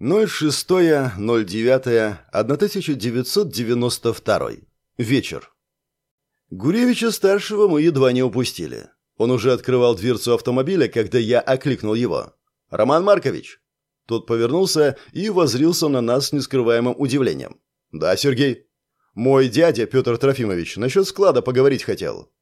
06.09.1992. Вечер. Гуревича-старшего мы едва не упустили. Он уже открывал дверцу автомобиля, когда я окликнул его. «Роман Маркович!» Тот повернулся и возрился на нас с нескрываемым удивлением. «Да, Сергей?» «Мой дядя, Петр Трофимович, насчет склада поговорить хотел».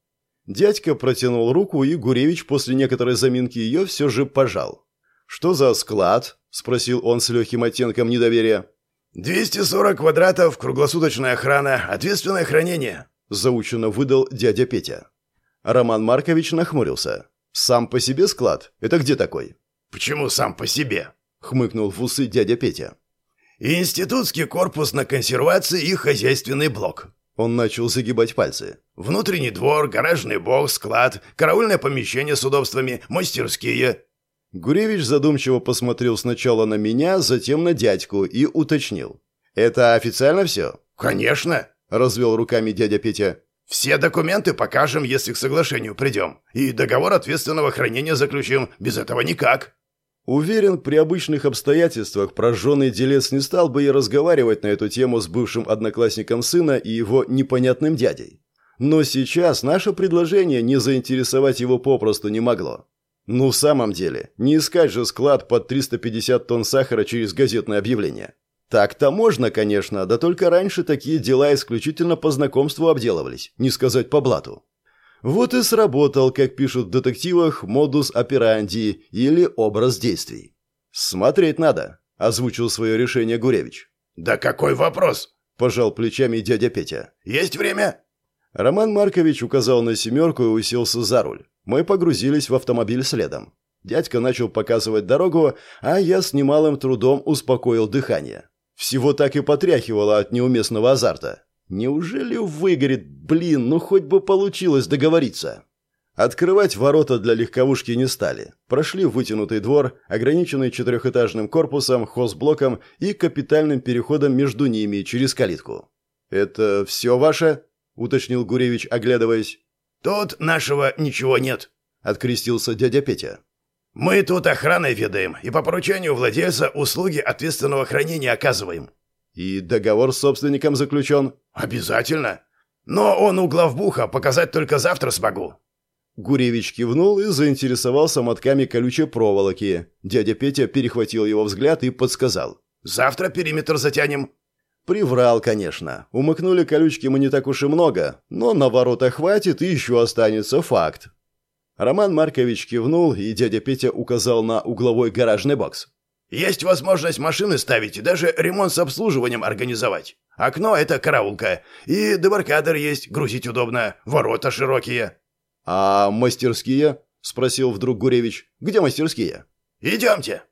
Дядька протянул руку, и Гуревич после некоторой заминки ее все же пожал. «Что за склад?» – спросил он с легким оттенком недоверия. «240 квадратов, круглосуточная охрана, ответственное хранение», – заученно выдал дядя Петя. Роман Маркович нахмурился. «Сам по себе склад? Это где такой?» «Почему сам по себе?» – хмыкнул в усы дядя Петя. «Институтский корпус на консервации и хозяйственный блок». Он начал загибать пальцы. «Внутренний двор, гаражный бокс, склад, караульное помещение с удобствами, мастерские». Гуревич задумчиво посмотрел сначала на меня, затем на дядьку и уточнил. «Это официально все?» «Конечно», – развел руками дядя Петя. «Все документы покажем, если к соглашению придем. И договор ответственного хранения заключим. Без этого никак». Уверен, при обычных обстоятельствах прожженный делец не стал бы и разговаривать на эту тему с бывшим одноклассником сына и его непонятным дядей. Но сейчас наше предложение не заинтересовать его попросту не могло. Ну, в самом деле, не искать же склад под 350 тонн сахара через газетное объявление. Так-то можно, конечно, да только раньше такие дела исключительно по знакомству обделывались, не сказать по блату. Вот и сработал, как пишут в детективах, модус операнди или образ действий. «Смотреть надо», – озвучил свое решение Гуревич. «Да какой вопрос?» – пожал плечами дядя Петя. «Есть время?» Роман Маркович указал на семерку и уселся за руль. Мы погрузились в автомобиль следом. Дядька начал показывать дорогу, а я с немалым трудом успокоил дыхание. Всего так и потряхивало от неуместного азарта. Неужели выгорит? Блин, ну хоть бы получилось договориться. Открывать ворота для легковушки не стали. Прошли в вытянутый двор, ограниченный четырехэтажным корпусом, хозблоком и капитальным переходом между ними через калитку. «Это все ваше?» – уточнил Гуревич, оглядываясь. «Тут нашего ничего нет», — открестился дядя Петя. «Мы тут охраной ведаем и по поручению владельца услуги ответственного хранения оказываем». «И договор с собственником заключен?» «Обязательно. Но он у главбуха показать только завтра смогу». Гуревич кивнул и заинтересовался мотками колючей проволоки. Дядя Петя перехватил его взгляд и подсказал. «Завтра периметр затянем». Приврал, конечно. Умыкнули колючки мы не так уж и много, но на ворота хватит и еще останется факт. Роман Маркович кивнул, и дядя Петя указал на угловой гаражный бокс. «Есть возможность машины ставить и даже ремонт с обслуживанием организовать. Окно — это караулка. И дебаркадер есть, грузить удобно. Ворота широкие». «А мастерские?» — спросил вдруг Гуревич. «Где мастерские?» «Идемте».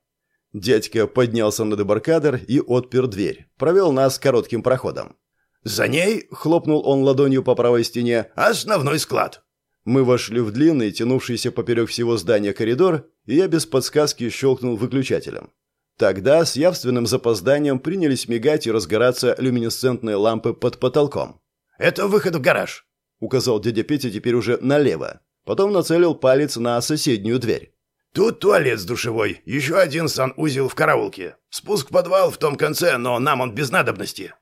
Дядька поднялся на дебаркадер и отпер дверь. Провел нас коротким проходом. «За ней», — хлопнул он ладонью по правой стене, — «основной склад». Мы вошли в длинный, тянувшийся поперек всего здания коридор, и я без подсказки щелкнул выключателем. Тогда с явственным запозданием принялись мигать и разгораться люминесцентные лампы под потолком. «Это выход в гараж», — указал дядя Петя теперь уже налево. Потом нацелил палец на соседнюю дверь. Тут туалет с душевой, еще один санузел в караулке. Спуск в подвал в том конце, но нам он без надобности».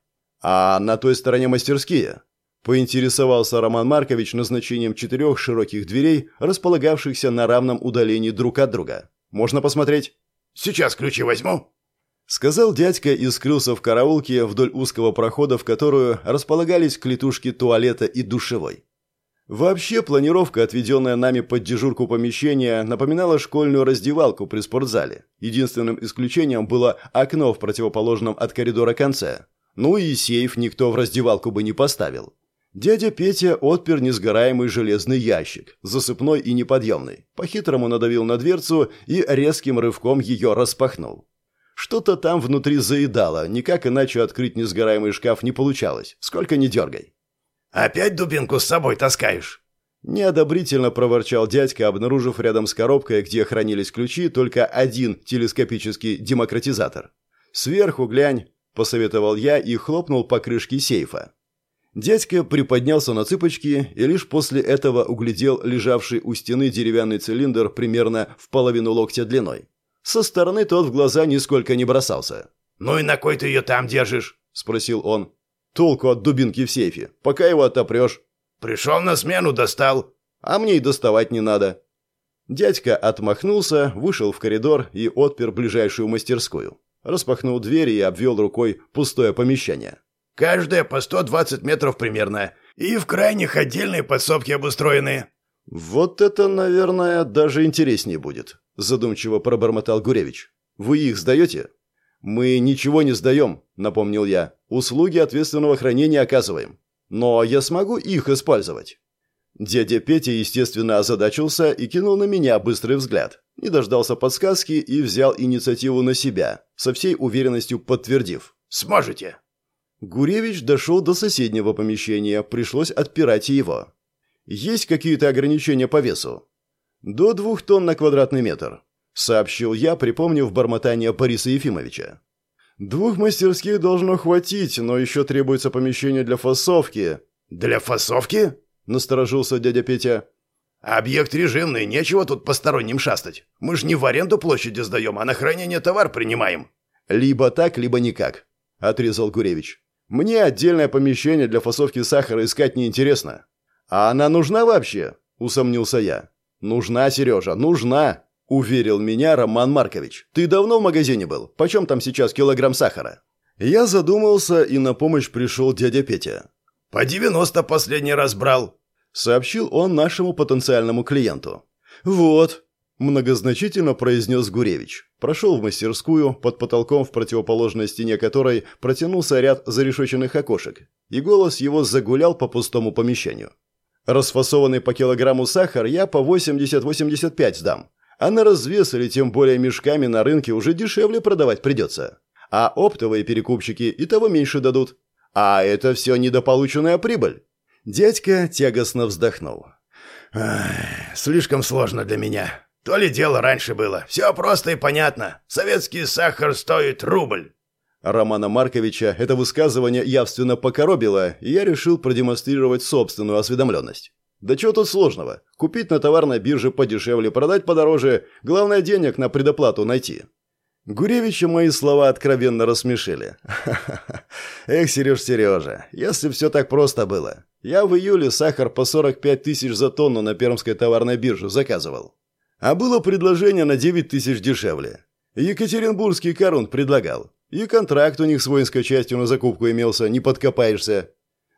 «А на той стороне мастерские?» Поинтересовался Роман Маркович назначением четырех широких дверей, располагавшихся на равном удалении друг от друга. «Можно посмотреть?» «Сейчас ключи возьму», — сказал дядька и скрылся в караулке вдоль узкого прохода, в которую располагались клетушки туалета и душевой. Вообще, планировка, отведенная нами под дежурку помещения, напоминала школьную раздевалку при спортзале. Единственным исключением было окно в противоположном от коридора конце. Ну и сейф никто в раздевалку бы не поставил. Дядя Петя отпер несгораемый железный ящик, засыпной и неподъемный, по-хитрому надавил на дверцу и резким рывком ее распахнул. Что-то там внутри заедало, никак иначе открыть несгораемый шкаф не получалось, сколько ни дергай. «Опять дубинку с собой таскаешь?» Неодобрительно проворчал дядька, обнаружив рядом с коробкой, где хранились ключи, только один телескопический демократизатор. «Сверху глянь», – посоветовал я и хлопнул по крышке сейфа. Дядька приподнялся на цыпочки и лишь после этого углядел лежавший у стены деревянный цилиндр примерно в половину локтя длиной. Со стороны тот в глаза нисколько не бросался. «Ну и на кой ты ее там держишь?» – спросил он. «Толку от дубинки в сейфе, пока его отопрешь». «Пришел на смену, достал». «А мне и доставать не надо». Дядька отмахнулся, вышел в коридор и отпер ближайшую мастерскую. Распахнул дверь и обвел рукой пустое помещение. «Каждая по 120 метров примерно. И в крайних отдельные подсобки обустроены». «Вот это, наверное, даже интереснее будет», – задумчиво пробормотал Гуревич. «Вы их сдаете?» «Мы ничего не сдаем», – напомнил я. «Услуги ответственного хранения оказываем. Но я смогу их использовать». Дядя Петя, естественно, озадачился и кинул на меня быстрый взгляд. Не дождался подсказки и взял инициативу на себя, со всей уверенностью подтвердив. «Сможете!» Гуревич дошел до соседнего помещения, пришлось отпирать его. «Есть какие-то ограничения по весу?» «До двух тонн на квадратный метр», — сообщил я, припомнив бормотание Бориса Ефимовича. «Двух мастерских должно хватить, но еще требуется помещение для фасовки». «Для фасовки?» – насторожился дядя Петя. «Объект режимный, нечего тут посторонним шастать. Мы ж не в аренду площади сдаем, а на хранение товар принимаем». «Либо так, либо никак», – отрезал Гуревич. «Мне отдельное помещение для фасовки сахара искать неинтересно». «А она нужна вообще?» – усомнился я. «Нужна, Сережа, нужна!» – уверил меня Роман Маркович. «Ты давно в магазине был? Почем там сейчас килограмм сахара?» Я задумался, и на помощь пришел дядя Петя. «По девяносто последний раз брал», — сообщил он нашему потенциальному клиенту. «Вот», — многозначительно произнес Гуревич. Прошел в мастерскую, под потолком в противоположной стене которой протянулся ряд зарешоченных окошек, и голос его загулял по пустому помещению. Расфасованный по килограмму сахар я по 80-85 сдам, а на развес или тем более мешками на рынке уже дешевле продавать придется. А оптовые перекупщики и того меньше дадут. А это все недополученная прибыль. Дядька тягостно вздохнул. «Слишком сложно для меня. То ли дело раньше было. Все просто и понятно. Советский сахар стоит рубль». Романа Марковича это высказывание явственно покоробило, и я решил продемонстрировать собственную осведомленность. Да чего тут сложного? Купить на товарной бирже подешевле, продать подороже, главное денег на предоплату найти. Гуревича мои слова откровенно рассмешили. Эх, Сереж, Сережа, если все так просто было. Я в июле сахар по 45 тысяч за тонну на Пермской товарной бирже заказывал. А было предложение на 9 тысяч дешевле. Екатеринбургский корун предлагал. И контракт у них с воинской частью на закупку имелся, не подкопаешься.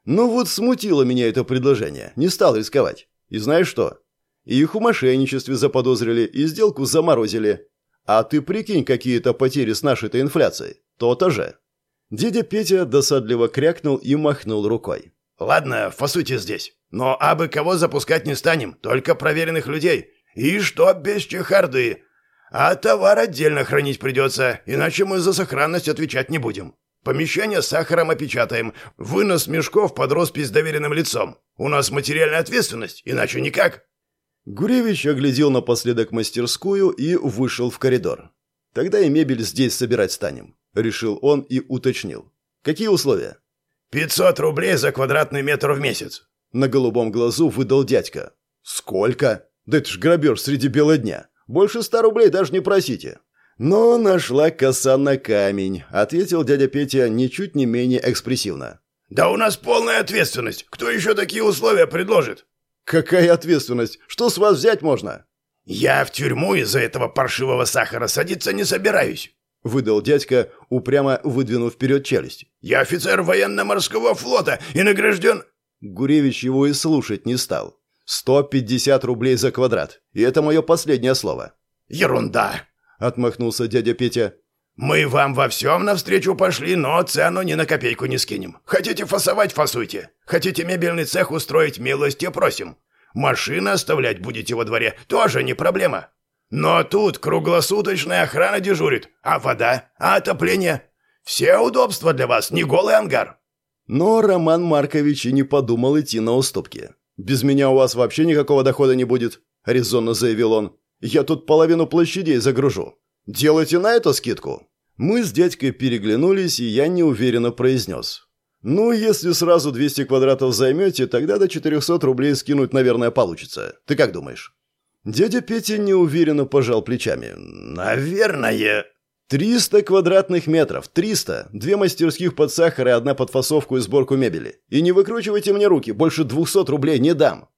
Но вот смутило меня это предложение, не стал рисковать. И знаешь что? Их в мошенничестве заподозрили и сделку заморозили. А ты прикинь, какие-то потери с нашей-то инфляцией. То-то же. Дядя Петя досадливо крякнул и махнул рукой. «Ладно, фасуйте здесь. Но абы кого запускать не станем, только проверенных людей. И что без чехарды. А товар отдельно хранить придется, иначе мы за сохранность отвечать не будем. Помещение с сахаром опечатаем, вынос мешков под роспись доверенным лицом. У нас материальная ответственность, иначе никак». Гуревич оглядел напоследок мастерскую и вышел в коридор. «Тогда и мебель здесь собирать станем», — решил он и уточнил. «Какие условия?» «Пятьсот рублей за квадратный метр в месяц», — на голубом глазу выдал дядька. «Сколько? Да это ж грабеж среди бела дня. Больше ста рублей даже не просите». «Но нашла коса на камень», — ответил дядя Петя ничуть не менее экспрессивно. «Да у нас полная ответственность. Кто еще такие условия предложит?» «Какая ответственность? Что с вас взять можно?» «Я в тюрьму из-за этого паршивого сахара садиться не собираюсь», — выдал дядька, упрямо выдвинув вперед челюсть. «Я офицер военно-морского флота и награжден...» Гуревич его и слушать не стал. «Сто пятьдесят рублей за квадрат, и это мое последнее слово». «Ерунда!» — отмахнулся дядя Петя. «Мы вам во всем навстречу пошли, но цену ни на копейку не скинем. Хотите фасовать – фасуйте. Хотите мебельный цех устроить – милости просим. Машины оставлять будете во дворе – тоже не проблема. Но тут круглосуточная охрана дежурит. А вода? А отопление? Все удобства для вас, не голый ангар». Но Роман Маркович и не подумал идти на уступки. «Без меня у вас вообще никакого дохода не будет», – резонно заявил он. «Я тут половину площадей загружу. Делайте на это скидку». Мы с дядькой переглянулись, и я неуверенно произнес. «Ну, если сразу 200 квадратов займете, тогда до 400 рублей скинуть, наверное, получится. Ты как думаешь?» Дядя Петя неуверенно пожал плечами. «Наверное...» «Триста квадратных метров. Триста. Две мастерских под сахар и одна под фасовку и сборку мебели. И не выкручивайте мне руки, больше двухсот рублей не дам».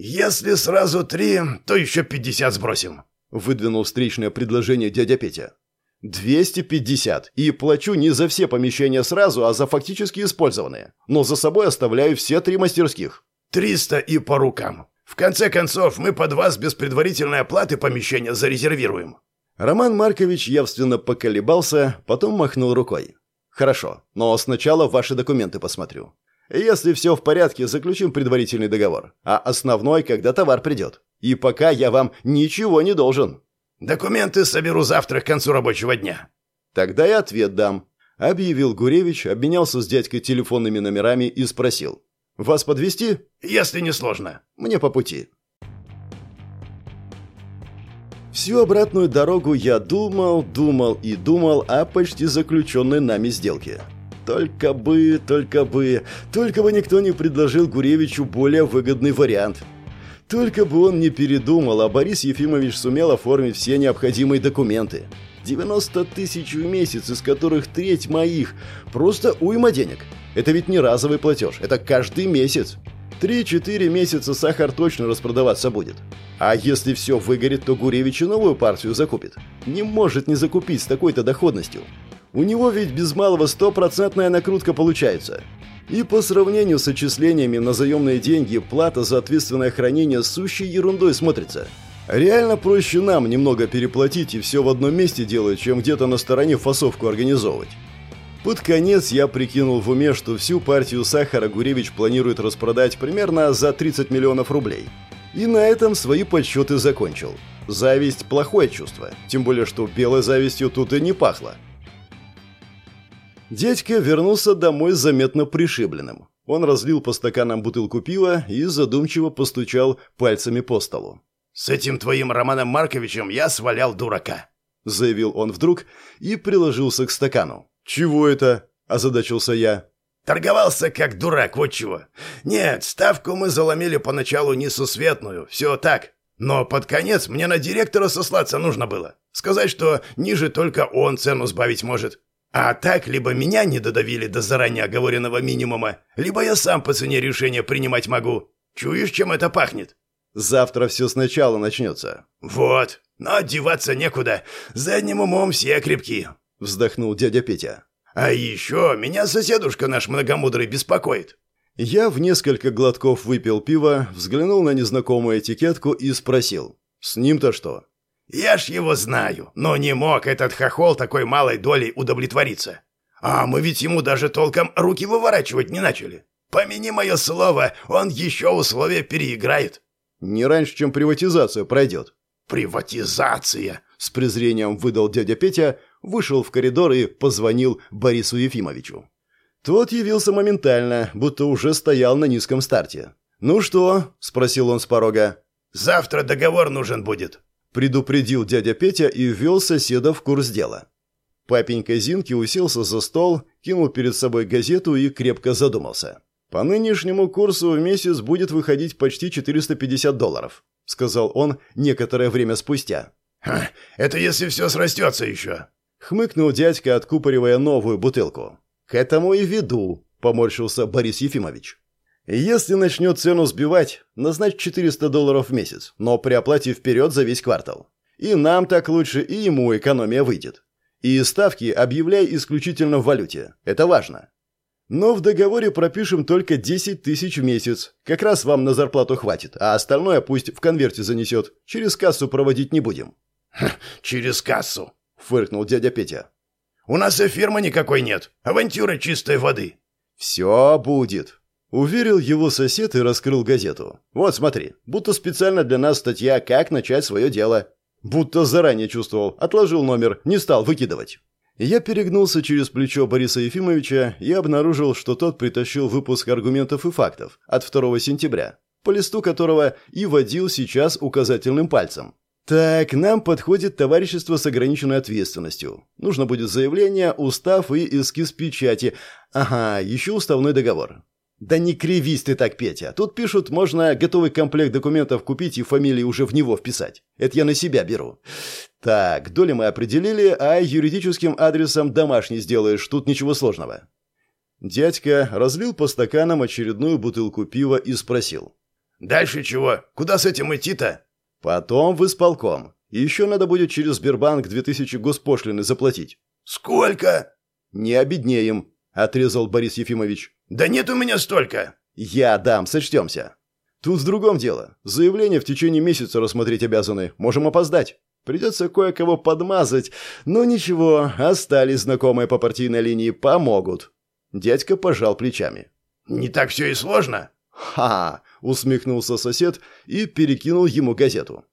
«Если сразу три, то еще пятьдесят сбросим», — выдвинул встречное предложение дядя Петя. «Двести пятьдесят. И плачу не за все помещения сразу, а за фактически использованные. Но за собой оставляю все три мастерских». «Триста и по рукам. В конце концов, мы под вас без предварительной оплаты помещения зарезервируем». Роман Маркович явственно поколебался, потом махнул рукой. «Хорошо, но сначала ваши документы посмотрю. Если все в порядке, заключим предварительный договор, а основной, когда товар придет. И пока я вам ничего не должен». «Документы соберу завтра к концу рабочего дня». «Тогда и ответ дам», — объявил Гуревич, обменялся с дядькой телефонными номерами и спросил. «Вас подвести? «Если не сложно». «Мне по пути». Всю обратную дорогу я думал, думал и думал о почти заключенной нами сделке. Только бы, только бы, только бы никто не предложил Гуревичу более выгодный вариант. Только бы он не передумал, а Борис Ефимович сумел оформить все необходимые документы. 90 тысяч в месяц, из которых треть моих. Просто уйма денег. Это ведь не разовый платеж, это каждый месяц. Три-четыре месяца сахар точно распродаваться будет. А если все выгорит, то Гуревич и новую партию закупит. Не может не закупить с такой-то доходностью. У него ведь без малого стопроцентная накрутка получается. И по сравнению с отчислениями на заемные деньги, плата за ответственное хранение сущей ерундой смотрится. Реально проще нам немного переплатить и все в одном месте делать, чем где-то на стороне фасовку организовывать. Под конец я прикинул в уме, что всю партию сахара Гуревич планирует распродать примерно за 30 миллионов рублей. И на этом свои подсчеты закончил. Зависть – плохое чувство, тем более, что белой завистью тут и не пахло. Дядька вернулся домой заметно пришибленным. Он разлил по стаканам бутылку пива и задумчиво постучал пальцами по столу. «С этим твоим Романом Марковичем я свалял дурака», – заявил он вдруг и приложился к стакану. «Чего это?» – озадачился я. «Торговался как дурак, вот чего. Нет, ставку мы заломили поначалу несусветную, все так. Но под конец мне на директора сослаться нужно было. Сказать, что ниже только он цену сбавить может. А так, либо меня не додавили до заранее оговоренного минимума, либо я сам по цене решения принимать могу. Чуешь, чем это пахнет?» «Завтра все сначала начнется». «Вот. Но одеваться некуда. Задним умом все крепки. — вздохнул дядя Петя. «А еще меня соседушка наш многомудрый беспокоит». Я в несколько глотков выпил пиво, взглянул на незнакомую этикетку и спросил. «С ним-то что?» «Я ж его знаю, но не мог этот хохол такой малой долей удовлетвориться. А мы ведь ему даже толком руки выворачивать не начали. Помяни мое слово, он еще условия переиграет». «Не раньше, чем приватизация пройдет». «Приватизация!» — с презрением выдал дядя Петя, вышел в коридор и позвонил Борису Ефимовичу. Тот явился моментально, будто уже стоял на низком старте. «Ну что?» – спросил он с порога. «Завтра договор нужен будет», – предупредил дядя Петя и ввел соседа в курс дела. Папенька Зинки уселся за стол, кинул перед собой газету и крепко задумался. «По нынешнему курсу в месяц будет выходить почти 450 долларов», – сказал он некоторое время спустя. «Это если все срастется еще», Хмыкнул дядька, откупоривая новую бутылку. «К этому и веду», — поморщился Борис Ефимович. «Если начнет цену сбивать, назначь 400 долларов в месяц, но при оплате вперед за весь квартал. И нам так лучше, и ему экономия выйдет. И ставки объявляй исключительно в валюте. Это важно. Но в договоре пропишем только 10 тысяч в месяц. Как раз вам на зарплату хватит, а остальное пусть в конверте занесет. Через кассу проводить не будем». «Через кассу», — фыркнул дядя Петя. «У нас и фирмы никакой нет. Авантюра чистой воды». «Все будет», — уверил его сосед и раскрыл газету. «Вот смотри, будто специально для нас статья «Как начать свое дело». Будто заранее чувствовал, отложил номер, не стал выкидывать». Я перегнулся через плечо Бориса Ефимовича и обнаружил, что тот притащил выпуск аргументов и фактов от 2 сентября, по листу которого и водил сейчас указательным пальцем. Так, нам подходит товарищество с ограниченной ответственностью. Нужно будет заявление, устав и эскиз печати. Ага, еще уставной договор. «Да не кривись ты так, Петя. Тут пишут, можно готовый комплект документов купить и фамилии уже в него вписать. Это я на себя беру. Так, доли мы определили, а юридическим адресом домашний сделаешь. Тут ничего сложного». Дядька разлил по стаканам очередную бутылку пива и спросил. «Дальше чего? Куда с этим идти-то?» «Потом в исполком. Еще надо будет через Сбербанк 2000 госпошлины заплатить». «Сколько?» «Не обеднеем», — отрезал Борис Ефимович. «Да нет у меня столько!» «Я дам, сочтемся». «Тут в другом дело. Заявление в течение месяца рассмотреть обязаны. Можем опоздать. Придется кое-кого подмазать. Но ничего, остались знакомые по партийной линии, помогут». Дядька пожал плечами. «Не так все и сложно?» «Ха!» — усмехнулся сосед и перекинул ему газету.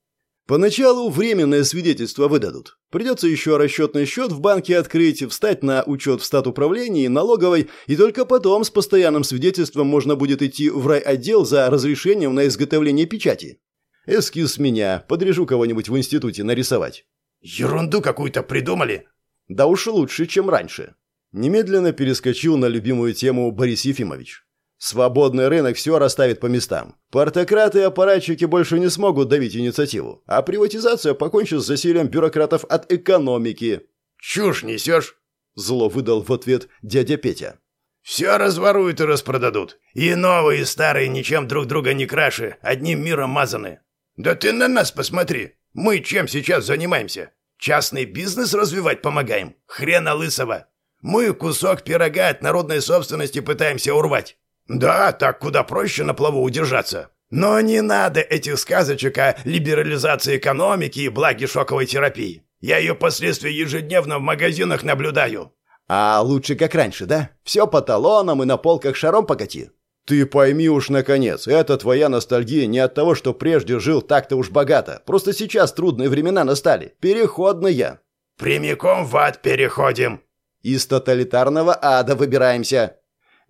Поначалу временное свидетельство выдадут. Придется еще расчетный счет в банке открыть, встать на учет в стат управления и налоговой, и только потом с постоянным свидетельством можно будет идти в райотдел за разрешением на изготовление печати. Эскиз меня, подрежу кого-нибудь в институте нарисовать. Ерунду какую-то придумали. Да уж лучше, чем раньше. Немедленно перескочил на любимую тему Борис Ефимович. Свободный рынок все расставит по местам. Партократы и аппаратчики больше не смогут давить инициативу, а приватизация покончит с засилием бюрократов от экономики. «Чушь несешь?» – зло выдал в ответ дядя Петя. «Все разворуют и распродадут. И новые, и старые ничем друг друга не краше, одним миром мазаны. Да ты на нас посмотри. Мы чем сейчас занимаемся? Частный бизнес развивать помогаем? Хрена лысого. Мы кусок пирога от народной собственности пытаемся урвать. «Да, так куда проще на плаву удержаться. Но не надо этих сказочек о либерализации экономики и благе шоковой терапии. Я ее последствия ежедневно в магазинах наблюдаю». «А лучше как раньше, да? Все по талонам и на полках шаром покати». «Ты пойми уж, наконец, это твоя ностальгия не от того, что прежде жил так-то уж богато. Просто сейчас трудные времена настали. Переходные». «Прямиком в ад переходим». «Из тоталитарного ада выбираемся».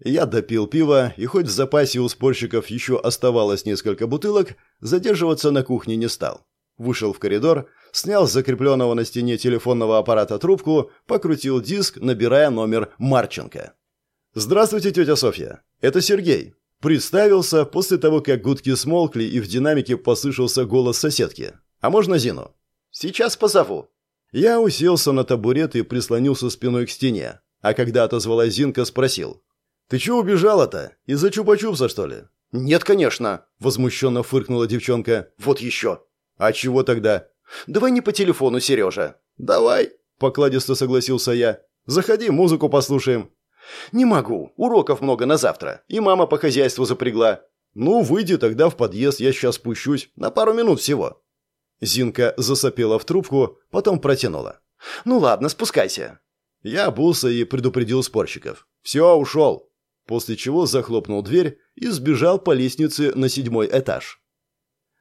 Я допил пиво, и хоть в запасе у спорщиков еще оставалось несколько бутылок, задерживаться на кухне не стал. Вышел в коридор, снял с закрепленного на стене телефонного аппарата трубку, покрутил диск, набирая номер Марченко. «Здравствуйте, тетя Софья. Это Сергей». Представился после того, как гудки смолкли и в динамике послышался голос соседки. «А можно Зину?» «Сейчас позову». Я уселся на табурет и прислонился спиной к стене, а когда отозвалась Зинка, спросил. «Ты чего убежала-то? Из-за чупа-чупса, что ли?» «Нет, конечно», – возмущенно фыркнула девчонка. «Вот еще». «А чего тогда?» «Давай не по телефону, Сережа». «Давай», – покладисто согласился я. «Заходи, музыку послушаем». «Не могу. Уроков много на завтра. И мама по хозяйству запрягла». «Ну, выйди тогда в подъезд, я сейчас спущусь. На пару минут всего». Зинка засопела в трубку, потом протянула. «Ну ладно, спускайся». Я обулся и предупредил спорщиков. «Все, ушел после чего захлопнул дверь и сбежал по лестнице на седьмой этаж.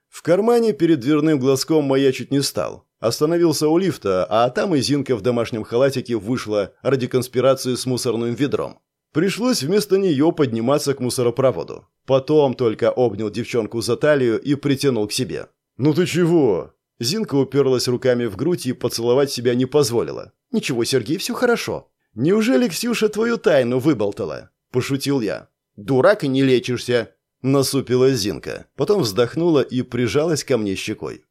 В кармане перед дверным глазком маячить не стал. Остановился у лифта, а там и Зинка в домашнем халатике вышла ради конспирации с мусорным ведром. Пришлось вместо нее подниматься к мусоропроводу. Потом только обнял девчонку за талию и притянул к себе. «Ну ты чего?» Зинка уперлась руками в грудь и поцеловать себя не позволила. «Ничего, Сергей, все хорошо. Неужели Ксюша твою тайну выболтала?» Пошутил я. «Дурак и не лечишься!» Насупилась Зинка. Потом вздохнула и прижалась ко мне щекой.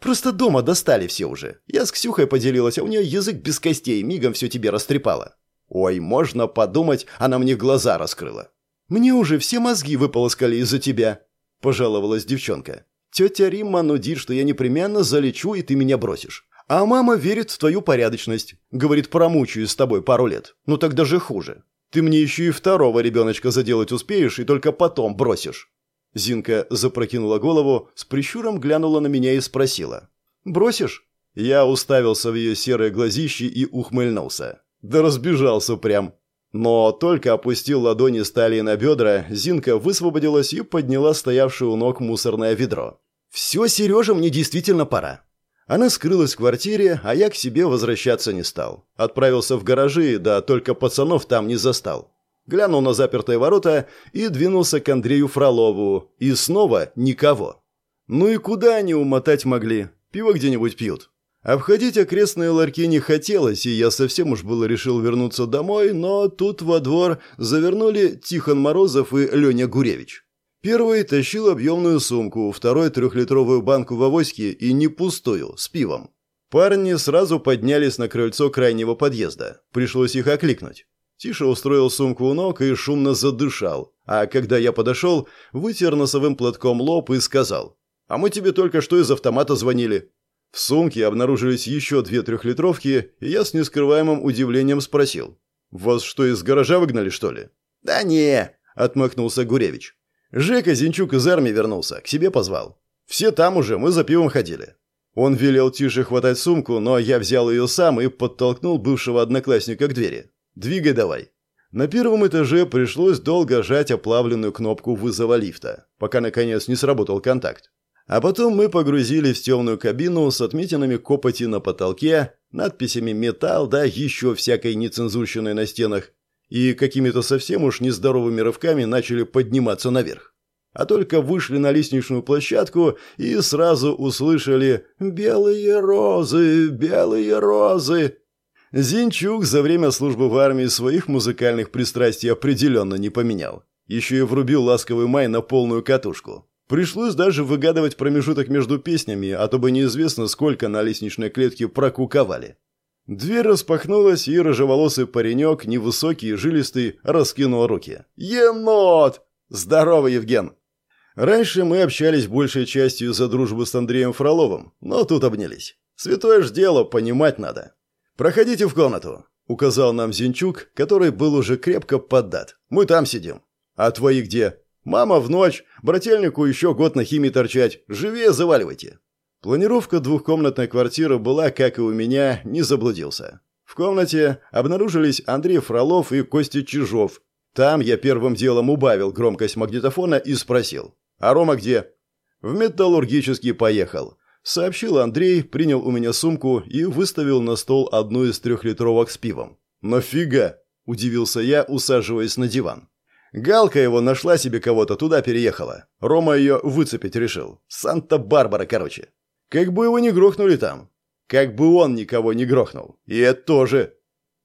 «Просто дома достали все уже. Я с Ксюхой поделилась, а у нее язык без костей, мигом все тебе растрепало. Ой, можно подумать, она мне глаза раскрыла. Мне уже все мозги выполоскали из-за тебя», – пожаловалась девчонка. «Тетя Римма нудит, что я непременно залечу, и ты меня бросишь. А мама верит в твою порядочность. Говорит, промучаюсь с тобой пару лет. Ну так даже хуже. Ты мне еще и второго ребеночка заделать успеешь и только потом бросишь». Зинка запрокинула голову, с прищуром глянула на меня и спросила. «Бросишь?» Я уставился в ее серые глазищи и ухмыльнулся. Да разбежался прям. Но только опустил ладони стали на бедра, Зинка высвободилась и подняла стоявшее у ног мусорное ведро. «Все, Сережа, мне действительно пора. Она скрылась в квартире, а я к себе возвращаться не стал. Отправился в гаражи, да только пацанов там не застал. Глянул на запертые ворота и двинулся к Андрею Фролову. И снова никого. Ну и куда они умотать могли? Пиво где-нибудь пьют. Обходить окрестные ларьки не хотелось, и я совсем уж было решил вернуться домой, но тут во двор завернули Тихон Морозов и Леня Гуревич. Первый тащил объемную сумку, второй – трехлитровую банку в авоське и не пустую, с пивом. Парни сразу поднялись на крыльцо крайнего подъезда. Пришлось их окликнуть. Тиша устроил сумку у ног и шумно задышал, а когда я подошел, вытер носовым платком лоб и сказал, «А мы тебе только что из автомата звонили». В сумке обнаружились еще две трехлитровки, и я с нескрываемым удивлением спросил. «Вас что, из гаража выгнали, что ли?» «Да не!» – отмахнулся Гуревич. «Жека Зинчук из армии вернулся, к себе позвал. Все там уже, мы за пивом ходили». Он велел тише хватать сумку, но я взял ее сам и подтолкнул бывшего одноклассника к двери. «Двигай давай». На первом этаже пришлось долго жать оплавленную кнопку вызова лифта, пока наконец не сработал контакт. А потом мы погрузились в темную кабину с отметинами копоти на потолке, надписями «Металл», да еще всякой нецензурщиной на стенах, и какими-то совсем уж нездоровыми рывками начали подниматься наверх. А только вышли на лестничную площадку и сразу услышали «Белые розы, белые розы». Зинчук за время службы в армии своих музыкальных пристрастий определенно не поменял. Еще и врубил «Ласковый май» на полную катушку. Пришлось даже выгадывать промежуток между песнями, а то бы неизвестно, сколько на лестничной клетке прокуковали. Дверь распахнулась, и рыжеволосый паренек, невысокий и жилистый, раскинул руки. «Енот! Здорово, Евген!» Раньше мы общались большей частью за дружбу с Андреем Фроловым, но тут обнялись. Святое ж дело, понимать надо. «Проходите в комнату», — указал нам Зинчук, который был уже крепко поддат. «Мы там сидим». «А твои где?» Мама в ночь, брательнику еще год на химии торчать. Живее заваливайте. Планировка двухкомнатной квартиры была, как и у меня, не заблудился. В комнате обнаружились Андрей Фролов и Костя Чижов. Там я первым делом убавил громкость магнитофона и спросил. «А Рома где?» «В металлургический поехал», — сообщил Андрей, принял у меня сумку и выставил на стол одну из трехлитровок с пивом. «Нафига?» — удивился я, усаживаясь на диван. Галка его нашла себе кого-то, туда переехала. Рома ее выцепить решил. Санта-Барбара, короче. Как бы его не грохнули там. Как бы он никого не грохнул. И это тоже.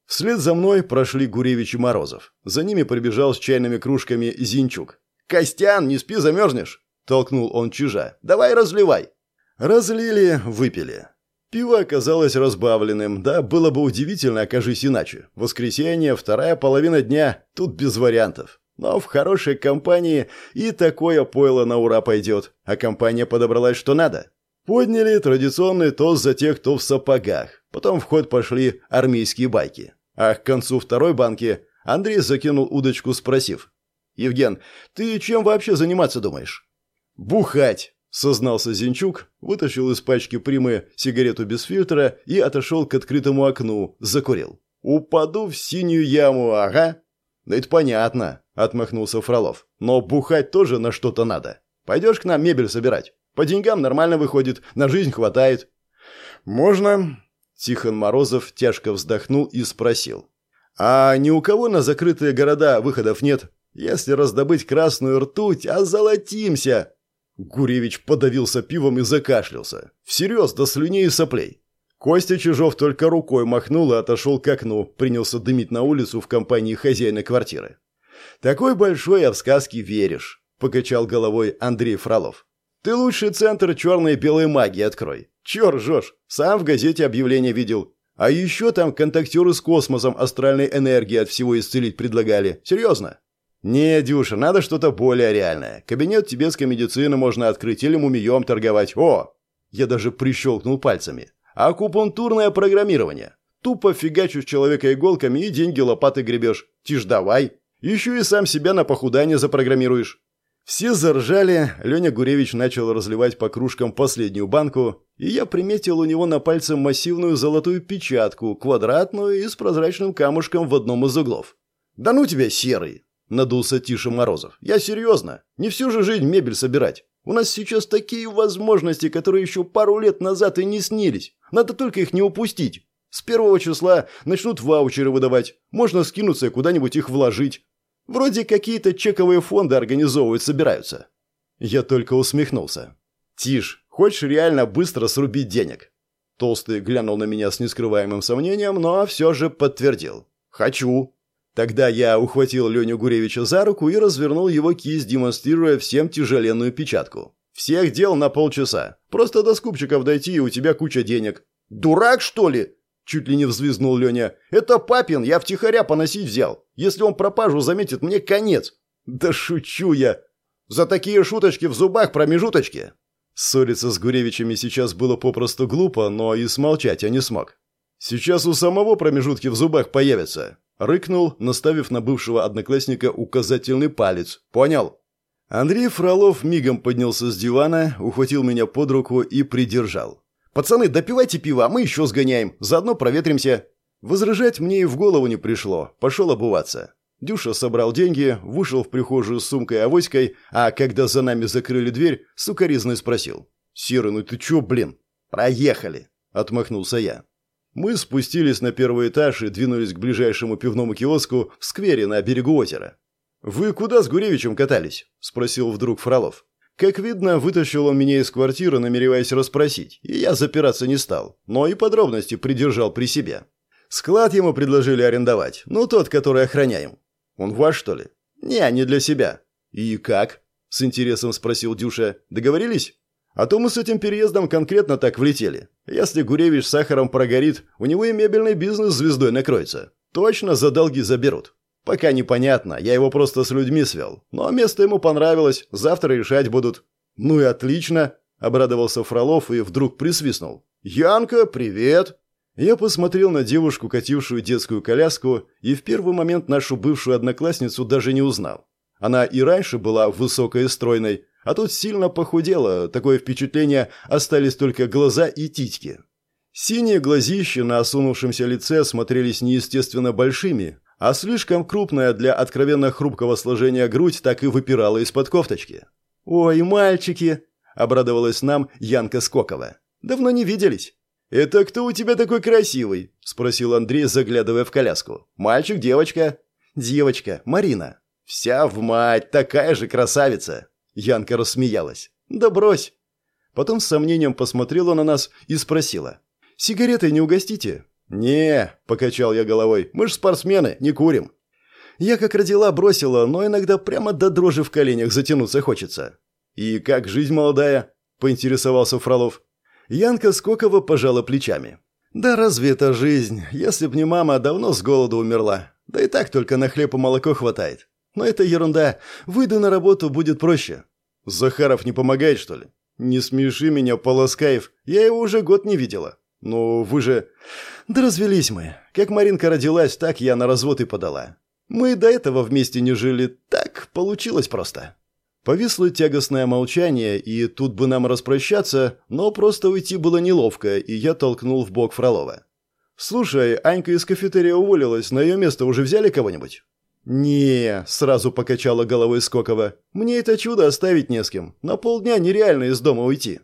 Вслед за мной прошли Гуревич и Морозов. За ними прибежал с чайными кружками Зинчук. «Костян, не спи, замерзнешь!» Толкнул он чужа. «Давай разливай!» Разлили, выпили. Пиво оказалось разбавленным, да, было бы удивительно, окажись иначе. Воскресенье, вторая половина дня, тут без вариантов. Но в хорошей компании и такое пойло на ура пойдет, а компания подобралась что надо. Подняли традиционный тост за тех, кто в сапогах. Потом в ход пошли армейские байки. А к концу второй банки Андрей закинул удочку, спросив. «Евген, ты чем вообще заниматься думаешь?» «Бухать!» — сознался Зинчук, вытащил из пачки примы сигарету без фильтра и отошел к открытому окну, закурил. «Упаду в синюю яму, ага!» «Да это понятно», — отмахнулся Фролов. «Но бухать тоже на что-то надо. Пойдешь к нам мебель собирать? По деньгам нормально выходит, на жизнь хватает». «Можно». Тихон Морозов тяжко вздохнул и спросил. «А ни у кого на закрытые города выходов нет? Если раздобыть красную ртуть, озолотимся!» Гуревич подавился пивом и закашлялся. Всерьез, до слюней и соплей. Костя Чижов только рукой махнул и отошел к окну, принялся дымить на улицу в компании хозяина квартиры. «Такой большой, а в сказки веришь», — покачал головой Андрей Фролов. «Ты лучший центр черной и белой магии открой. Чё ржёшь? Сам в газете объявление видел. А еще там контактеры с космосом астральной энергии от всего исцелить предлагали. Серьезно?» «Не, Дюша, надо что-то более реальное. Кабинет тибетской медицины можно открыть или мумием торговать. О!» Я даже прищелкнул пальцами. Акупунктурное программирование. Тупо фигачишь человека иголками и деньги лопатой гребешь. Тишь давай. Еще и сам себя на похудание запрограммируешь. Все заржали, Леня Гуревич начал разливать по кружкам последнюю банку, и я приметил у него на пальце массивную золотую печатку, квадратную и с прозрачным камушком в одном из углов. «Да ну тебя, серый!» – надулся Тиша Морозов. «Я серьезно. Не всю же жизнь мебель собирать. У нас сейчас такие возможности, которые еще пару лет назад и не снились. Надо только их не упустить. С первого числа начнут ваучеры выдавать. Можно скинуться и куда-нибудь их вложить. Вроде какие-то чековые фонды организовывать собираются. Я только усмехнулся. Тишь, хочешь реально быстро срубить денег? Толстый глянул на меня с нескрываемым сомнением, но все же подтвердил. «Хочу». Тогда я ухватил Леню Гуревича за руку и развернул его кисть, демонстрируя всем тяжеленную печатку. «Всех дел на полчаса. Просто до скупчиков дойти, и у тебя куча денег». «Дурак, что ли?» Чуть ли не взвизгнул Леня. «Это папин, я втихаря поносить взял. Если он пропажу заметит, мне конец». «Да шучу я!» «За такие шуточки в зубах промежуточки!» Ссориться с Гуревичами сейчас было попросту глупо, но и смолчать я не смог. «Сейчас у самого промежутки в зубах появятся», — рыкнул, наставив на бывшего одноклассника указательный палец. «Понял?» Андрей Фролов мигом поднялся с дивана, ухватил меня под руку и придержал. «Пацаны, допивайте пиво, а мы еще сгоняем, заодно проветримся». Возражать мне и в голову не пришло, пошел обуваться. Дюша собрал деньги, вышел в прихожую с сумкой и авоськой, а когда за нами закрыли дверь, сукоризно спросил. «Серый, ну ты чё, блин?» «Проехали!» – отмахнулся я. Мы спустились на первый этаж и двинулись к ближайшему пивному киоску в сквере на берегу озера. «Вы куда с Гуревичем катались?» – спросил вдруг Фролов. Как видно, вытащил он меня из квартиры, намереваясь расспросить, и я запираться не стал, но и подробности придержал при себе. Склад ему предложили арендовать, ну тот, который охраняем. Он ваш, что ли? Не, не для себя. И как? С интересом спросил Дюша. Договорились? А то мы с этим переездом конкретно так влетели. Если Гуревич сахаром прогорит, у него и мебельный бизнес звездой накроется. Точно за долги заберут. Пока непонятно, я его просто с людьми свел. Но место ему понравилось, завтра решать будут. Ну и отлично, обрадовался Фролов и вдруг присвистнул. Янка, привет! Я посмотрел на девушку, катившую детскую коляску, и в первый момент нашу бывшую одноклассницу даже не узнал. Она и раньше была высокой и стройной, а тут сильно похудела, такое впечатление остались только глаза и титьки. Синие глазища на осунувшемся лице смотрелись неестественно большими, а слишком крупная для откровенно хрупкого сложения грудь так и выпирала из-под кофточки. «Ой, мальчики!» – обрадовалась нам Янка Скокова. «Давно не виделись». «Это кто у тебя такой красивый?» – спросил Андрей, заглядывая в коляску. «Мальчик, девочка?» «Девочка, Марина». «Вся в мать, такая же красавица!» Янка рассмеялась. «Да брось!» Потом с сомнением посмотрела на нас и спросила. «Сигаретой не угостите?» «Не», – покачал я головой, – «мы ж спортсмены, не курим». Я как родила бросила, но иногда прямо до дрожи в коленях затянуться хочется. «И как жизнь молодая?» – поинтересовался Фролов. Янка Скокова пожала плечами. «Да разве это жизнь? Если б не мама, давно с голоду умерла. Да и так только на хлеб и молоко хватает. Но это ерунда. Выйду на работу, будет проще». «Захаров не помогает, что ли?» «Не смеши меня, Полоскаев. Я его уже год не видела». «Ну, вы же...» «Да развелись мы. Как Маринка родилась, так я на развод и подала. Мы до этого вместе не жили. Так получилось просто». Повисло тягостное молчание, и тут бы нам распрощаться, но просто уйти было неловко, и я толкнул в бок Фролова. «Слушай, Анька из кафетерия уволилась, на ее место уже взяли кого-нибудь?» «Не», — сразу покачала головой Скокова. «Мне это чудо оставить не с кем. На полдня нереально из дома уйти».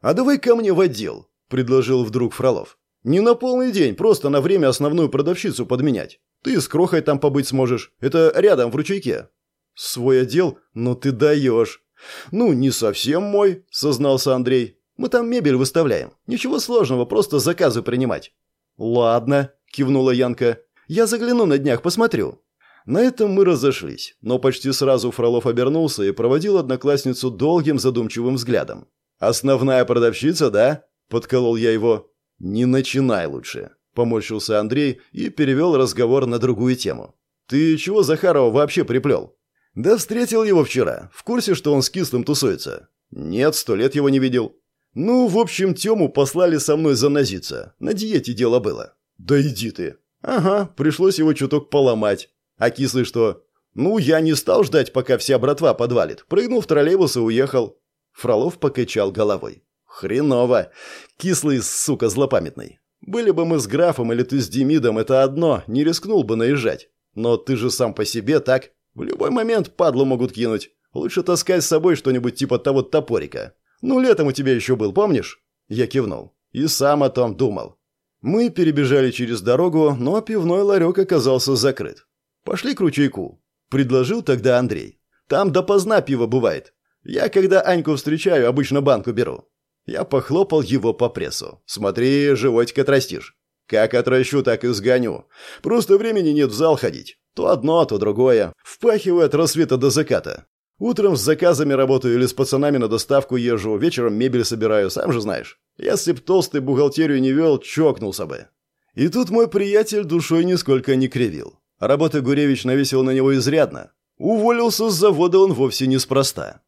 «А давай ко мне в отдел», — предложил вдруг Фролов. «Не на полный день, просто на время основную продавщицу подменять. Ты с Крохой там побыть сможешь. Это рядом, в ручейке». «Свой отдел? Ну ты даешь!» «Ну, не совсем мой», — сознался Андрей. «Мы там мебель выставляем. Ничего сложного, просто заказы принимать». «Ладно», — кивнула Янка. «Я загляну на днях, посмотрю». На этом мы разошлись, но почти сразу Фролов обернулся и проводил одноклассницу долгим задумчивым взглядом. «Основная продавщица, да?» – подколол я его. «Не начинай лучше», – поморщился Андрей и перевел разговор на другую тему. «Ты чего Захарова вообще приплел?» «Да встретил его вчера. В курсе, что он с кислым тусуется?» «Нет, сто лет его не видел». «Ну, в общем, Тему послали со мной занозиться. На диете дело было». «Да иди ты». «Ага, пришлось его чуток поломать. А кислый что?» «Ну, я не стал ждать, пока вся братва подвалит. Прыгнул в троллейбус и уехал». Фролов покачал головой. «Хреново. Кислый, сука, злопамятный. Были бы мы с графом или ты с Демидом, это одно, не рискнул бы наезжать. Но ты же сам по себе, так? В любой момент падлу могут кинуть. Лучше таскай с собой что-нибудь типа того топорика. Ну, летом у тебя еще был, помнишь?» Я кивнул. И сам о том думал. Мы перебежали через дорогу, но пивной ларек оказался закрыт. «Пошли к ручейку», — предложил тогда Андрей. «Там допоздна пиво бывает. Я, когда Аньку встречаю, обычно банку беру». Я похлопал его по прессу. «Смотри, животик отрастишь». «Как отращу, так и сгоню. Просто времени нет в зал ходить. То одно, то другое. Впахиваю от рассвета до заката. Утром с заказами работаю или с пацанами на доставку езжу, вечером мебель собираю, сам же знаешь. Если б толстый бухгалтерию не вел, чокнулся бы». И тут мой приятель душой нисколько не кривил. Работа Гуревич навесил на него изрядно. Уволился с завода он вовсе неспроста.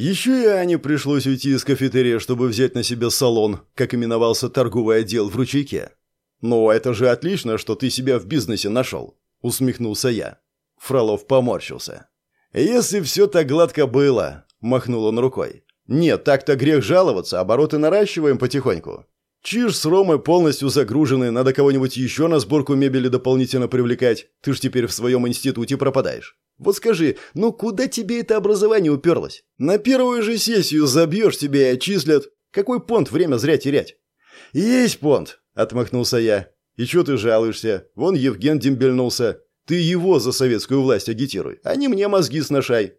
Еще и Ане пришлось уйти из кафетерия, чтобы взять на себя салон, как именовался торговый отдел в ручейке. «Ну, это же отлично, что ты себя в бизнесе нашел», — усмехнулся я. Фролов поморщился. «Если все так гладко было», — махнул он рукой. «Нет, так-то грех жаловаться, обороты наращиваем потихоньку. Чиж с Ромой полностью загружены, надо кого-нибудь еще на сборку мебели дополнительно привлекать. Ты ж теперь в своем институте пропадаешь. Вот скажи, ну куда тебе это образование уперлось? На первую же сессию забьешь тебя и отчислят. Какой понт время зря терять? Есть понт, отмахнулся я. И что ты жалуешься? Вон Евген дембельнулся. Ты его за советскую власть агитируй, а не мне мозги сношай.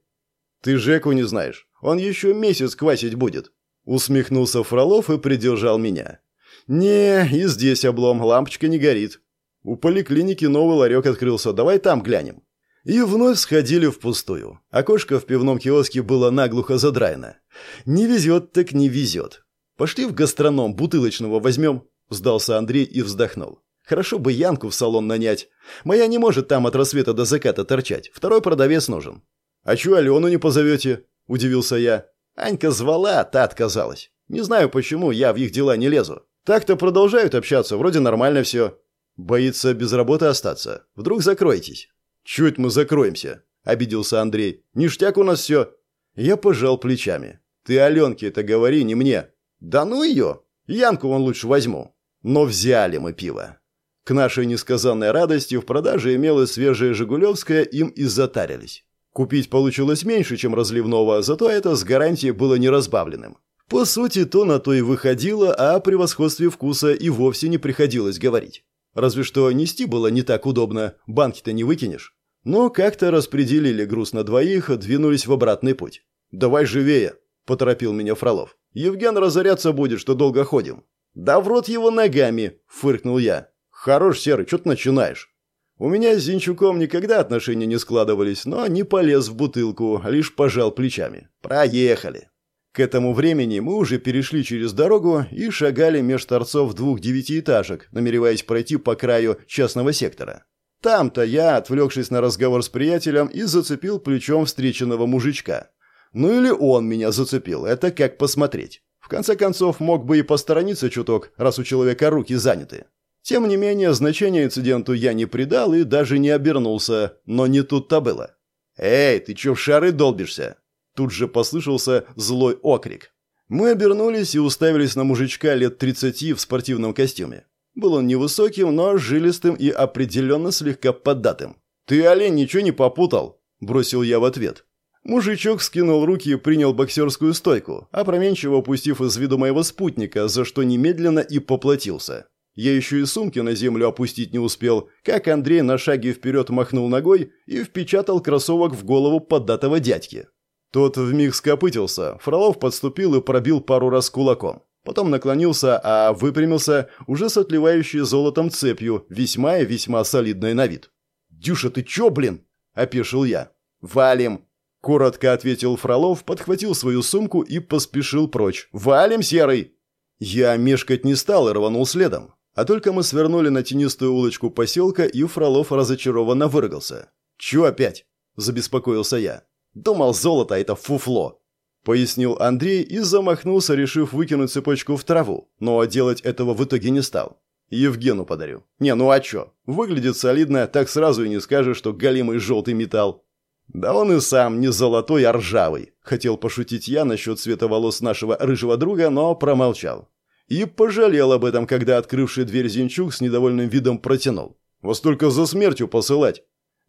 Ты Жеку не знаешь. Он еще месяц квасить будет. Усмехнулся Фролов и придержал меня. «Не, и здесь облом, лампочка не горит. У поликлиники новый ларек открылся, давай там глянем». И вновь сходили впустую. Окошко в пивном киоске было наглухо задраено. «Не везет, так не везет. Пошли в гастроном, бутылочного возьмем», – сдался Андрей и вздохнул. «Хорошо бы Янку в салон нанять. Моя не может там от рассвета до заката торчать. Второй продавец нужен». «А чё Алену не позовете?» – удивился я. Анька звала, та отказалась. Не знаю почему, я в их дела не лезу. Так-то продолжают общаться, вроде нормально все. Боится без работы остаться. Вдруг закроетесь. Чуть мы закроемся, обиделся Андрей. Ништяк у нас все. Я пожал плечами. Ты Аленке это говори, не мне. Да ну ее. Янку вон лучше возьму. Но взяли мы пиво. К нашей несказанной радости в продаже имелось свежее «Жигулевское», им и затарились. Купить получилось меньше, чем разливного, зато это с гарантией было неразбавленным. По сути, то на то и выходило, а о превосходстве вкуса и вовсе не приходилось говорить. Разве что нести было не так удобно, банки-то не выкинешь. Но как-то распределили груз на двоих, двинулись в обратный путь. «Давай живее!» – поторопил меня Фролов. «Евген разоряться будет, что долго ходим». «Да в рот его ногами!» – фыркнул я. «Хорош, Серый, что ты начинаешь?» У меня с Зинчуком никогда отношения не складывались, но не полез в бутылку, лишь пожал плечами. «Проехали!» К этому времени мы уже перешли через дорогу и шагали меж торцов двух девятиэтажек, намереваясь пройти по краю частного сектора. Там-то я, отвлекшись на разговор с приятелем, и зацепил плечом встреченного мужичка. Ну или он меня зацепил, это как посмотреть. В конце концов, мог бы и посторониться чуток, раз у человека руки заняты. Тем не менее, значения инциденту я не придал и даже не обернулся, но не тут-то было. «Эй, ты чё в шары долбишься?» Тут же послышался злой окрик. Мы обернулись и уставились на мужичка лет тридцати в спортивном костюме. Был он невысоким, но жилистым и определенно слегка поддатым. «Ты, олень, ничего не попутал?» – бросил я в ответ. Мужичок скинул руки и принял боксерскую стойку, опроменчиво опустив из виду моего спутника, за что немедленно и поплатился. Я еще и сумки на землю опустить не успел, как Андрей на шаге вперед махнул ногой и впечатал кроссовок в голову поддатого дядьки. Тот вмиг скопытился, Фролов подступил и пробил пару раз кулаком. Потом наклонился, а выпрямился уже с отливающей золотом цепью, весьма и весьма солидной на вид. «Дюша, ты чё, блин?» – опешил я. «Валим!» – коротко ответил Фролов, подхватил свою сумку и поспешил прочь. «Валим, Серый!» Я мешкать не стал и рванул следом. А только мы свернули на тенистую улочку поселка, и Фролов разочарованно выругался. «Чё опять?» – забеспокоился я. Думал, золото – это фуфло. Пояснил Андрей и замахнулся, решив выкинуть цепочку в траву, но делать этого в итоге не стал. Евгену подарю. Не, ну а чё? Выглядит солидно, так сразу и не скажешь, что голимый желтый металл. Да он и сам не золотой, а ржавый. Хотел пошутить я насчет цвета волос нашего рыжего друга, но промолчал. И пожалел об этом, когда открывший дверь Зинчук с недовольным видом протянул. «Вас только за смертью посылать.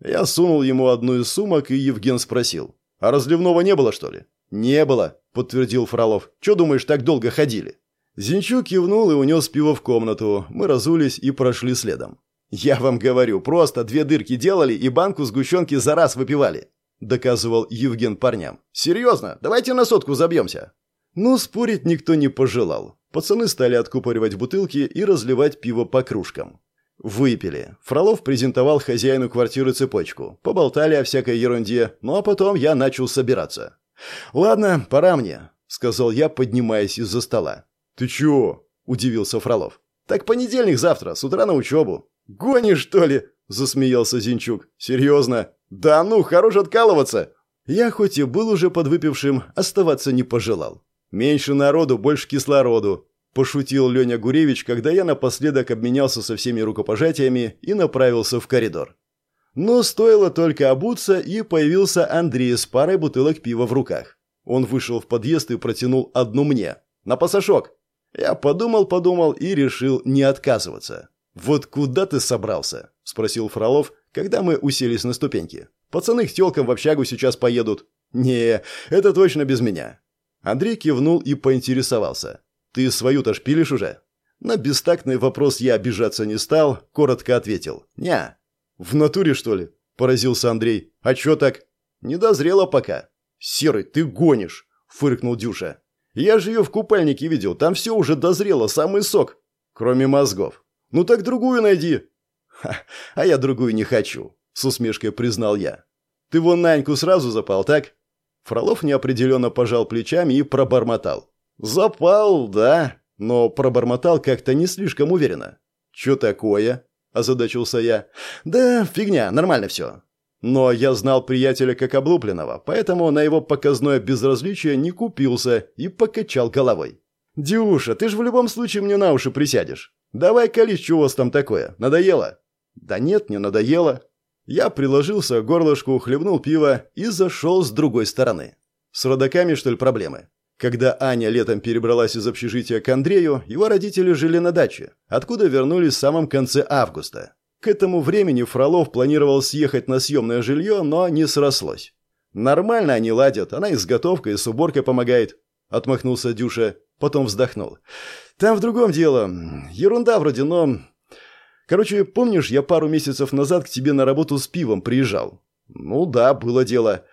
Я сунул ему одну из сумок, и Евген спросил. «А разливного не было, что ли?» «Не было», — подтвердил Фролов. «Чё думаешь, так долго ходили?» Зинчук кивнул и унес пиво в комнату. Мы разулись и прошли следом. «Я вам говорю, просто две дырки делали и банку сгущенки за раз выпивали», — доказывал Евген парням. «Серьезно, давайте на сотку забьемся». Но спорить никто не пожелал. Пацаны стали откупоривать бутылки и разливать пиво по кружкам. Выпили. Фролов презентовал хозяину квартиры цепочку. Поболтали о всякой ерунде, ну а потом я начал собираться. «Ладно, пора мне», — сказал я, поднимаясь из-за стола. «Ты чего?» — удивился Фролов. «Так понедельник завтра, с утра на учебу». «Гонишь, что ли?» — засмеялся Зинчук. «Серьезно?» «Да ну, хорош откалываться!» Я хоть и был уже подвыпившим, оставаться не пожелал. «Меньше народу, больше кислороду», – пошутил Леня Гуревич, когда я напоследок обменялся со всеми рукопожатиями и направился в коридор. Но стоило только обуться, и появился Андрей с парой бутылок пива в руках. Он вышел в подъезд и протянул одну мне. «На пасашок!» Я подумал-подумал и решил не отказываться. «Вот куда ты собрался?» – спросил Фролов, когда мы уселись на ступеньки. «Пацаны к тёлкам в общагу сейчас поедут». «Не, это точно без меня. Андрей кивнул и поинтересовался. «Ты свою-то шпилишь уже?» На бестактный вопрос я обижаться не стал, коротко ответил. «Ня». «В натуре, что ли?» – поразился Андрей. «А чё так?» «Не дозрело пока». «Серый, ты гонишь!» – фыркнул Дюша. «Я же её в купальнике видел, там всё уже дозрело, самый сок. Кроме мозгов. Ну так другую найди». «Ха, а я другую не хочу», – с усмешкой признал я. «Ты вон Наньку сразу запал, так?» Фролов неопределенно пожал плечами и пробормотал. «Запал, да, но пробормотал как-то не слишком уверенно». «Чё такое?» – озадачился я. «Да, фигня, нормально все». Но я знал приятеля как облупленного, поэтому на его показное безразличие не купился и покачал головой. «Дюша, ты ж в любом случае мне на уши присядешь. Давай колись, что у вас там такое. Надоело?» «Да нет, не надоело. Я приложился к горлышку, хлебнул пиво и зашел с другой стороны. С родаками, что ли, проблемы? Когда Аня летом перебралась из общежития к Андрею, его родители жили на даче, откуда вернулись в самом конце августа. К этому времени Фролов планировал съехать на съемное жилье, но не срослось. «Нормально они ладят, она и с готовкой, и с уборкой помогает», — отмахнулся Дюша, потом вздохнул. «Там в другом дело. Ерунда вроде, но Короче, помнишь, я пару месяцев назад к тебе на работу с пивом приезжал? Ну да, было дело.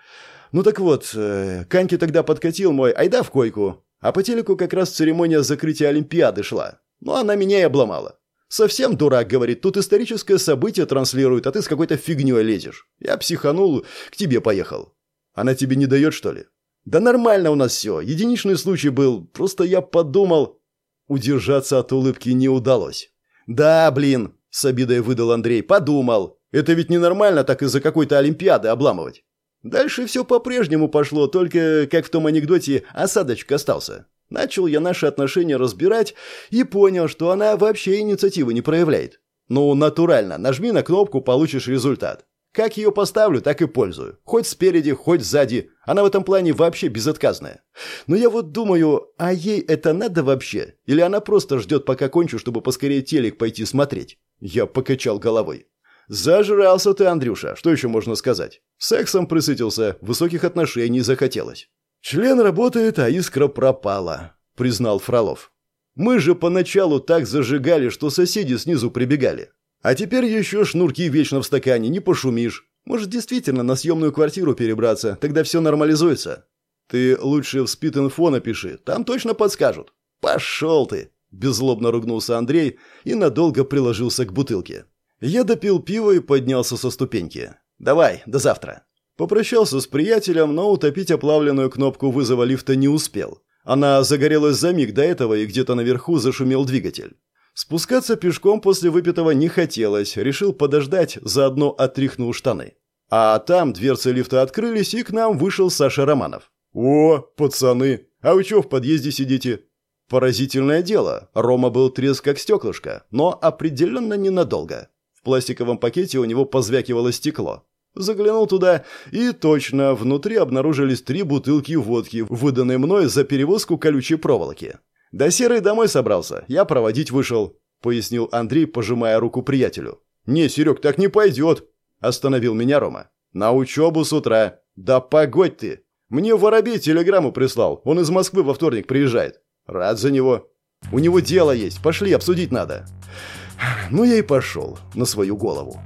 Ну так вот, э, Каньки тогда подкатил мой «Айда в койку». А по телеку как раз церемония закрытия Олимпиады шла. Ну, она меня и обломала. «Совсем дурак», — говорит, — «тут историческое событие транслируют, а ты с какой-то фигней лезешь». Я психанул, к тебе поехал. Она тебе не дает, что ли? Да нормально у нас все. Единичный случай был. Просто я подумал... Удержаться от улыбки не удалось. Да, блин, с обидой выдал Андрей. Подумал. Это ведь ненормально так из-за какой-то Олимпиады обламывать. Дальше все по-прежнему пошло, только, как в том анекдоте, осадочек остался. Начал я наши отношения разбирать и понял, что она вообще инициативы не проявляет. Ну, натурально, нажми на кнопку, получишь результат. Как ее поставлю, так и пользую. Хоть спереди, хоть сзади. Она в этом плане вообще безотказная. Но я вот думаю, а ей это надо вообще? Или она просто ждет, пока кончу, чтобы поскорее телек пойти смотреть? Я покачал головой. Зажрался ты, Андрюша, что еще можно сказать? Сексом присытился, высоких отношений захотелось. Член работает, а искра пропала, признал Фролов. Мы же поначалу так зажигали, что соседи снизу прибегали. А теперь еще шнурки вечно в стакане, не пошумишь. Может, действительно на съемную квартиру перебраться, тогда все нормализуется. Ты лучше в спид-инфо напиши, там точно подскажут. Пошел ты!» Беззлобно ругнулся Андрей и надолго приложился к бутылке. Я допил пиво и поднялся со ступеньки. «Давай, до завтра». Попрощался с приятелем, но утопить оплавленную кнопку вызова лифта не успел. Она загорелась за миг до этого, и где-то наверху зашумел двигатель. Спускаться пешком после выпитого не хотелось, решил подождать, заодно отряхнул штаны. А там дверцы лифта открылись, и к нам вышел Саша Романов. «О, пацаны, а вы чё в подъезде сидите?» Поразительное дело, Рома был треск как стеклышко, но определенно ненадолго. В пластиковом пакете у него позвякивало стекло. Заглянул туда, и точно, внутри обнаружились три бутылки водки, выданные мной за перевозку колючей проволоки. «Да Серый домой собрался, я проводить вышел», — пояснил Андрей, пожимая руку приятелю. «Не, Серег, так не пойдет», — остановил меня Рома. «На учебу с утра». «Да погодь ты! Мне Воробей телеграмму прислал, он из Москвы во вторник приезжает». «Рад за него». «У него дело есть, пошли, обсудить надо». Ну я и пошел на свою голову.